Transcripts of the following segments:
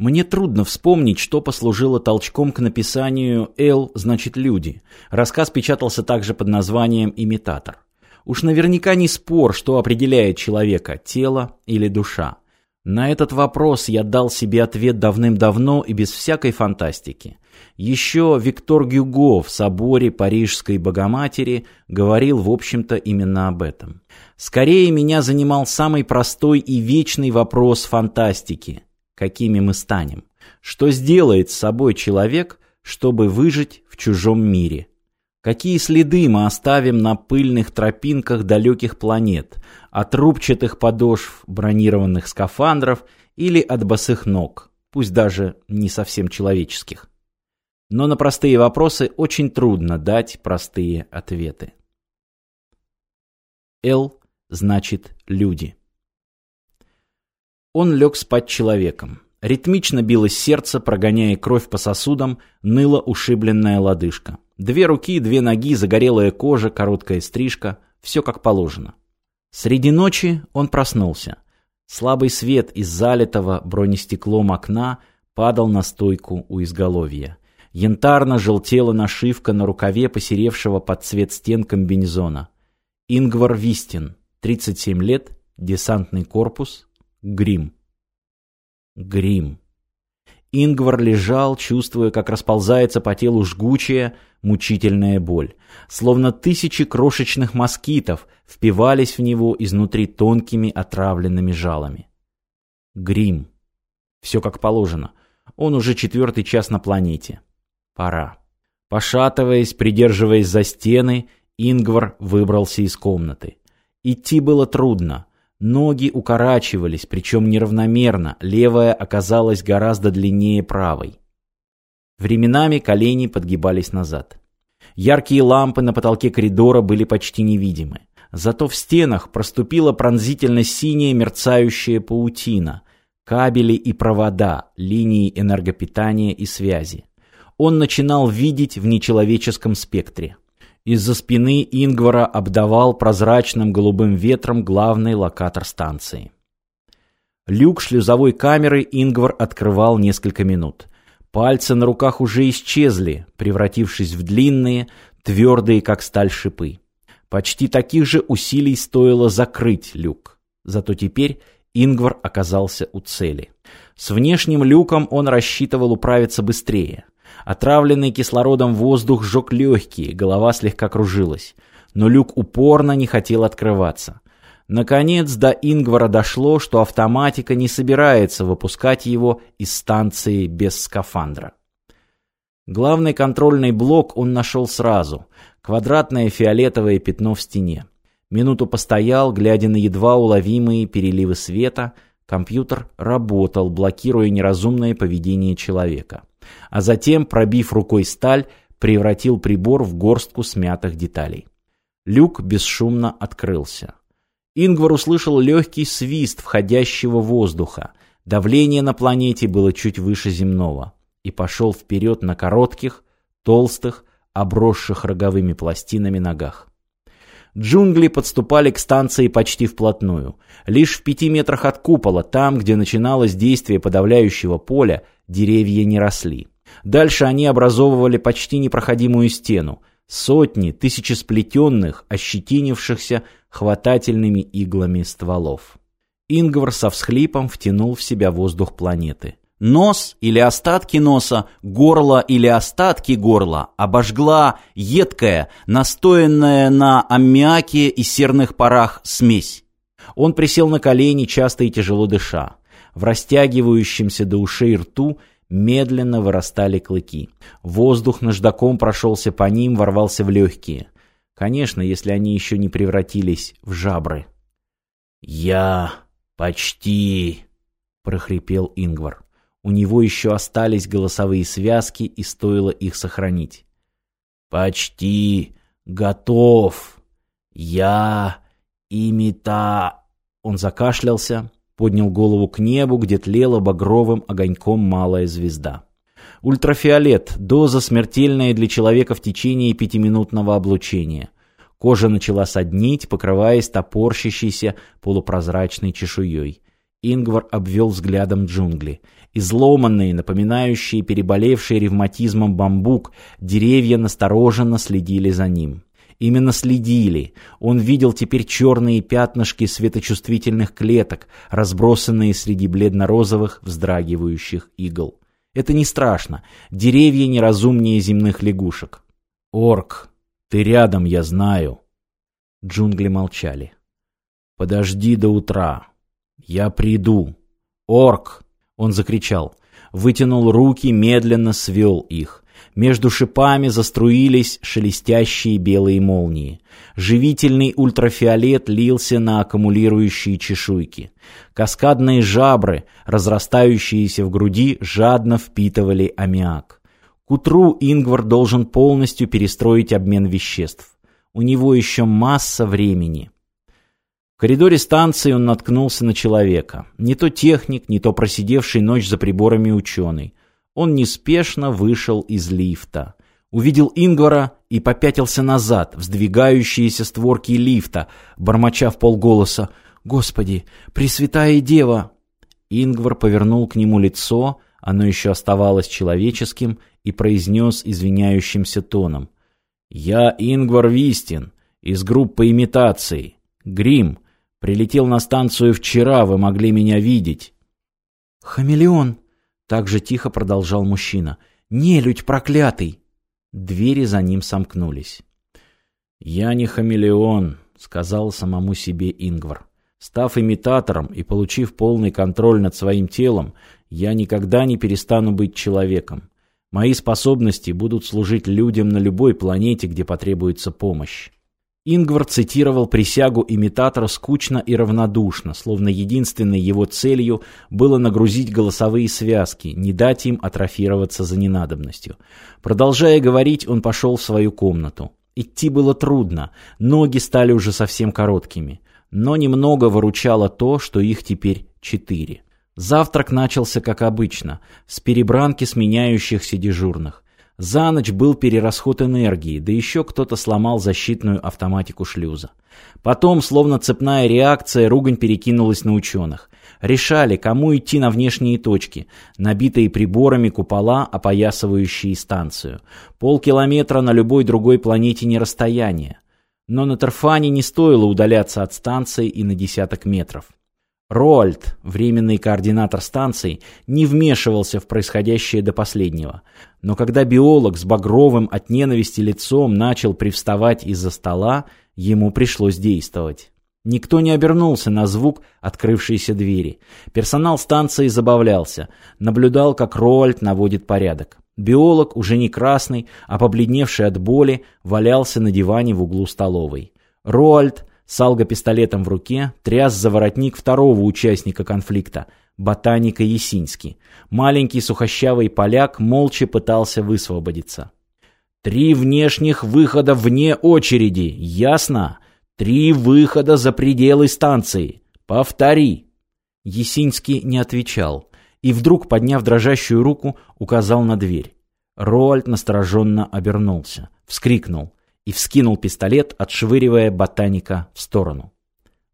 Мне трудно вспомнить, что послужило толчком к написанию «Л» значит «люди». Рассказ печатался также под названием «Имитатор». Уж наверняка не спор, что определяет человека – тело или душа. На этот вопрос я дал себе ответ давным-давно и без всякой фантастики. Еще Виктор Гюго в соборе Парижской Богоматери говорил, в общем-то, именно об этом. Скорее меня занимал самый простой и вечный вопрос фантастики – какими мы станем. Что сделает с собой человек, чтобы выжить в чужом мире? Какие следы мы оставим на пыльных тропинках далеких планет, от рубчатых подошв бронированных скафандров или от босых ног, пусть даже не совсем человеческих? Но на простые вопросы очень трудно дать простые ответы. Л значит люди. Он лег спать человеком. Ритмично билось сердце, прогоняя кровь по сосудам, ныла ушибленная лодыжка. Две руки, две ноги, загорелая кожа, короткая стрижка. Все как положено. Среди ночи он проснулся. Слабый свет из залитого бронестеклом окна падал на стойку у изголовья. Янтарно желтела нашивка на рукаве посеревшего под цвет стен комбинезона. Ингвар Вистин, 37 лет, десантный корпус, Грим. Грим. Ингвар лежал, чувствуя, как расползается по телу жгучая, мучительная боль. Словно тысячи крошечных москитов впивались в него изнутри тонкими отравленными жалами. Грим. Все как положено. Он уже четвертый час на планете. Пора. Пошатываясь, придерживаясь за стены, Ингвар выбрался из комнаты. Идти было трудно. Ноги укорачивались, причем неравномерно, левая оказалась гораздо длиннее правой. Временами колени подгибались назад. Яркие лампы на потолке коридора были почти невидимы. Зато в стенах проступила пронзительно синяя мерцающая паутина, кабели и провода, линии энергопитания и связи. Он начинал видеть в нечеловеческом спектре. Из-за спины Ингвара обдавал прозрачным голубым ветром главный локатор станции. Люк шлюзовой камеры Ингвар открывал несколько минут. Пальцы на руках уже исчезли, превратившись в длинные, твердые, как сталь шипы. Почти таких же усилий стоило закрыть люк. Зато теперь Ингвар оказался у цели. С внешним люком он рассчитывал управиться быстрее. Отравленный кислородом воздух сжег легкие, голова слегка кружилась. Но люк упорно не хотел открываться. Наконец до Ингвара дошло, что автоматика не собирается выпускать его из станции без скафандра. Главный контрольный блок он нашел сразу. Квадратное фиолетовое пятно в стене. Минуту постоял, глядя на едва уловимые переливы света. Компьютер работал, блокируя неразумное поведение человека а затем, пробив рукой сталь, превратил прибор в горстку смятых деталей. Люк бесшумно открылся. Ингвар услышал легкий свист входящего воздуха. Давление на планете было чуть выше земного. И пошел вперед на коротких, толстых, обросших роговыми пластинами ногах. Джунгли подступали к станции почти вплотную. Лишь в пяти метрах от купола, там, где начиналось действие подавляющего поля, деревья не росли. Дальше они образовывали почти непроходимую стену. Сотни, тысячи сплетенных, ощетинившихся хватательными иглами стволов. Ингвар со всхлипом втянул в себя воздух планеты. Нос или остатки носа, горло или остатки горла обожгла едкая, настоянная на аммиаке и серных парах смесь. Он присел на колени, часто и тяжело дыша. В растягивающемся до ушей рту медленно вырастали клыки. Воздух наждаком прошелся по ним, ворвался в легкие. Конечно, если они еще не превратились в жабры. «Я почти...» — прохрипел Ингвар. У него еще остались голосовые связки, и стоило их сохранить. «Почти готов. Я имита...» Он закашлялся, поднял голову к небу, где тлела багровым огоньком малая звезда. Ультрафиолет – доза смертельная для человека в течение пятиминутного облучения. Кожа начала соднить, покрываясь топорщащейся полупрозрачной чешуей. Ингвар обвел взглядом джунгли. Изломанные, напоминающие переболевшие ревматизмом бамбук, деревья настороженно следили за ним. Именно следили. Он видел теперь черные пятнышки светочувствительных клеток, разбросанные среди бледно-розовых вздрагивающих игл. Это не страшно. Деревья неразумнее земных лягушек. «Орк, ты рядом, я знаю». Джунгли молчали. «Подожди до утра. Я приду. Орк!» Он закричал. Вытянул руки, медленно свел их. Между шипами заструились шелестящие белые молнии. Живительный ультрафиолет лился на аккумулирующие чешуйки. Каскадные жабры, разрастающиеся в груди, жадно впитывали аммиак. К утру Ингвар должен полностью перестроить обмен веществ. У него еще масса времени. В коридоре станции он наткнулся на человека. Не то техник, не то просидевший ночь за приборами ученый. Он неспешно вышел из лифта. Увидел Ингвара и попятился назад, в сдвигающиеся створки лифта, бормоча в полголоса «Господи, Пресвятая Дева!» Ингвар повернул к нему лицо, оно еще оставалось человеческим, и произнес извиняющимся тоном «Я Ингвар Вистин, из группы имитации. Грим, прилетел на станцию вчера, вы могли меня видеть». «Хамелеон!» Так же тихо продолжал мужчина. «Нелюдь проклятый!» Двери за ним сомкнулись. «Я не хамелеон», — сказал самому себе Ингвар. «Став имитатором и получив полный контроль над своим телом, я никогда не перестану быть человеком. Мои способности будут служить людям на любой планете, где потребуется помощь. Ингвар цитировал присягу имитатора скучно и равнодушно, словно единственной его целью было нагрузить голосовые связки, не дать им атрофироваться за ненадобностью. Продолжая говорить, он пошел в свою комнату. Идти было трудно, ноги стали уже совсем короткими. Но немного выручало то, что их теперь четыре. Завтрак начался как обычно, с перебранки сменяющихся дежурных. За ночь был перерасход энергии, да еще кто-то сломал защитную автоматику шлюза. Потом, словно цепная реакция, ругань перекинулась на ученых. Решали, кому идти на внешние точки, набитые приборами купола, опоясывающие станцию. Полкилометра на любой другой планете не расстояние. Но на Терфане не стоило удаляться от станции и на десяток метров. Роальд, временный координатор станции, не вмешивался в происходящее до последнего. Но когда биолог с багровым от ненависти лицом начал привставать из-за стола, ему пришлось действовать. Никто не обернулся на звук открывшейся двери. Персонал станции забавлялся, наблюдал, как Роальд наводит порядок. Биолог, уже не красный, а побледневший от боли, валялся на диване в углу столовой. Роальд с алго-пистолетом в руке тряс за воротник второго участника конфликта, ботаника Есинский. Маленький сухощавый поляк молча пытался высвободиться. «Три внешних выхода вне очереди, ясно? Три выхода за пределы станции. Повтори!» Есинский не отвечал и вдруг, подняв дрожащую руку, указал на дверь. Роальд настороженно обернулся, вскрикнул и вскинул пистолет, отшвыривая ботаника в сторону.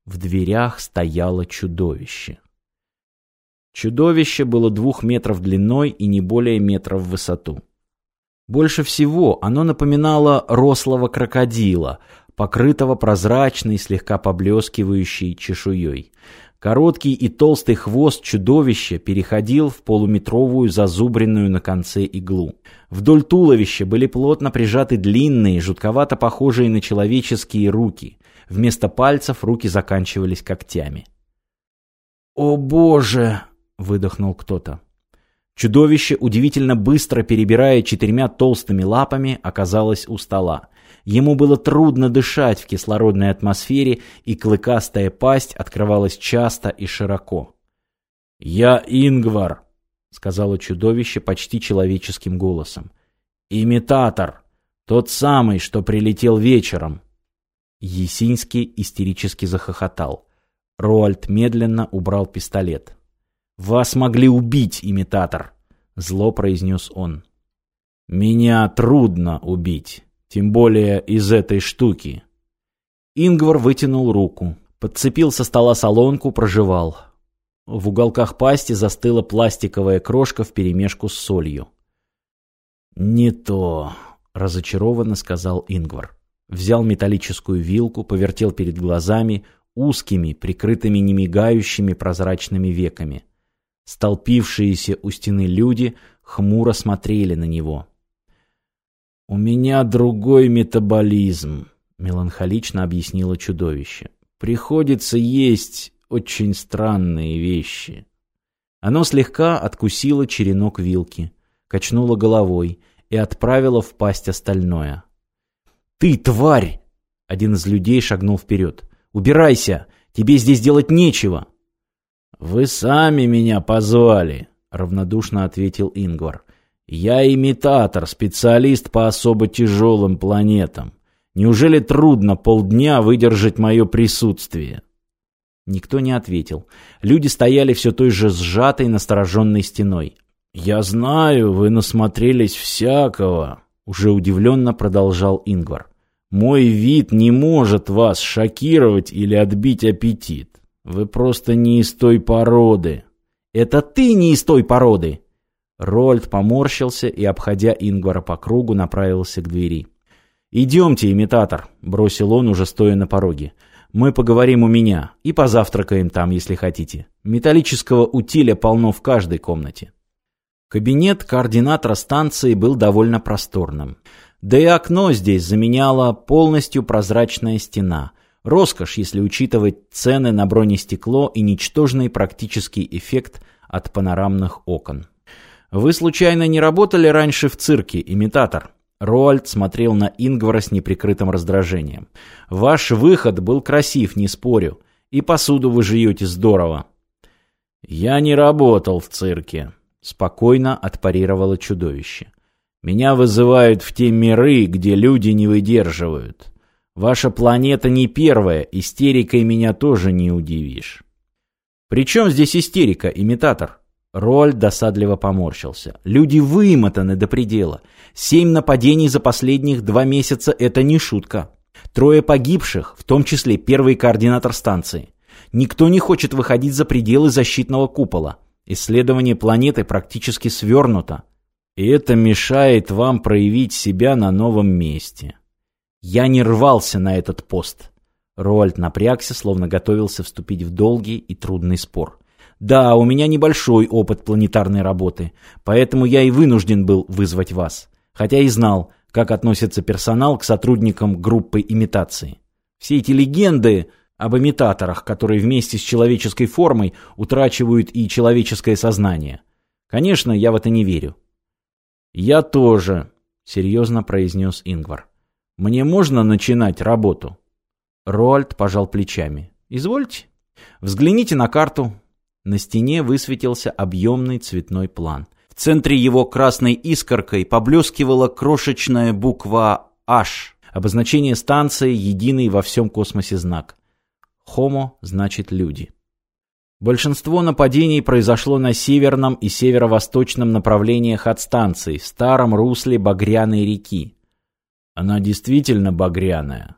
В дверях стояло чудовище. Чудовище было двух метров длиной и не более метра в высоту. Больше всего оно напоминало рослого крокодила, покрытого прозрачной, слегка поблескивающей чешуей. Короткий и толстый хвост чудовища переходил в полуметровую зазубренную на конце иглу. Вдоль туловища были плотно прижаты длинные, жутковато похожие на человеческие руки. Вместо пальцев руки заканчивались когтями. «О боже!» — выдохнул кто-то. Чудовище, удивительно быстро перебирая четырьмя толстыми лапами, оказалось у стола. Ему было трудно дышать в кислородной атмосфере, и клыкастая пасть открывалась часто и широко. «Я Ингвар», — сказала чудовище почти человеческим голосом. «Имитатор! Тот самый, что прилетел вечером!» Есинский истерически захохотал. Роальд медленно убрал пистолет. «Вас могли убить, имитатор!» — зло произнес он. «Меня трудно убить!» Тем более из этой штуки. Ингвар вытянул руку, подцепил со стола солонку, прожевал. В уголках пасти застыла пластиковая крошка вперемешку с солью. «Не то», — разочарованно сказал Ингвар. Взял металлическую вилку, повертел перед глазами узкими, прикрытыми немигающими прозрачными веками. Столпившиеся у стены люди хмуро смотрели на него. «У меня другой метаболизм», — меланхолично объяснило чудовище. «Приходится есть очень странные вещи». Оно слегка откусило черенок вилки, качнуло головой и отправило в пасть остальное. «Ты, тварь!» — один из людей шагнул вперед. «Убирайся! Тебе здесь делать нечего!» «Вы сами меня позвали», — равнодушно ответил Ингвар. «Я имитатор, специалист по особо тяжелым планетам. Неужели трудно полдня выдержать мое присутствие?» Никто не ответил. Люди стояли все той же сжатой, настороженной стеной. «Я знаю, вы насмотрелись всякого», — уже удивленно продолжал Ингвар. «Мой вид не может вас шокировать или отбить аппетит. Вы просто не из той породы». «Это ты не из той породы!» Рольд поморщился и, обходя Ингвара по кругу, направился к двери. «Идемте, имитатор», — бросил он, уже стоя на пороге. «Мы поговорим у меня и позавтракаем там, если хотите. Металлического утиля полно в каждой комнате». Кабинет координатора станции был довольно просторным. Да и окно здесь заменяла полностью прозрачная стена. Роскошь, если учитывать цены на бронестекло и ничтожный практический эффект от панорамных окон. «Вы случайно не работали раньше в цирке, имитатор?» Роальд смотрел на Ингвара с неприкрытым раздражением. «Ваш выход был красив, не спорю. И посуду вы жуете здорово». «Я не работал в цирке», — спокойно отпарировало чудовище. «Меня вызывают в те миры, где люди не выдерживают. Ваша планета не первая, истерикой меня тоже не удивишь». «При чем здесь истерика, имитатор?» Роль досадливо поморщился. Люди вымотаны до предела. Семь нападений за последних два месяца – это не шутка. Трое погибших, в том числе первый координатор станции. Никто не хочет выходить за пределы защитного купола. Исследование планеты практически свернуто. И это мешает вам проявить себя на новом месте. Я не рвался на этот пост. Роальд напрягся, словно готовился вступить в долгий и трудный спор. Да, у меня небольшой опыт планетарной работы, поэтому я и вынужден был вызвать вас. Хотя и знал, как относится персонал к сотрудникам группы имитации. Все эти легенды об имитаторах, которые вместе с человеческой формой утрачивают и человеческое сознание. Конечно, я в это не верю. «Я тоже», — серьезно произнес Ингвар. «Мне можно начинать работу?» Роальд пожал плечами. «Извольте. Взгляните на карту, на стене высветился объемный цветной план. В центре его красной искоркой поблескивала крошечная буква «H», обозначение станции, единый во всем космосе знак. «Homo» значит «люди». Большинство нападений произошло на северном и северо-восточном направлениях от станции, в старом русле Багряной реки. Она действительно багряная?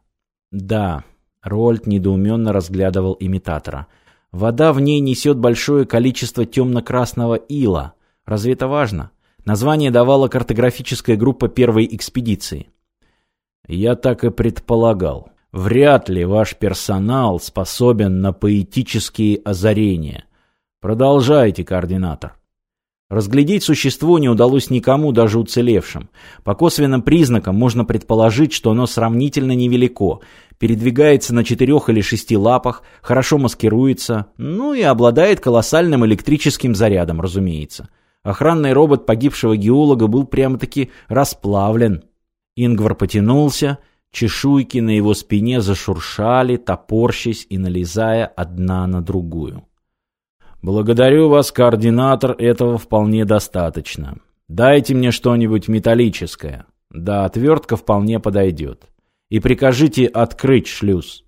Да. Рольд недоуменно разглядывал имитатора. Вода в ней несет большое количество темно-красного ила. Разве это важно? Название давала картографическая группа первой экспедиции. Я так и предполагал. Вряд ли ваш персонал способен на поэтические озарения. Продолжайте, координатор. Разглядеть существо не удалось никому, даже уцелевшим. По косвенным признакам можно предположить, что оно сравнительно невелико, передвигается на четырех или шести лапах, хорошо маскируется, ну и обладает колоссальным электрическим зарядом, разумеется. Охранный робот погибшего геолога был прямо-таки расплавлен. Ингвар потянулся, чешуйки на его спине зашуршали, топорщись и налезая одна на другую. «Благодарю вас, координатор, этого вполне достаточно. Дайте мне что-нибудь металлическое. Да, отвертка вполне подойдет. И прикажите открыть шлюз».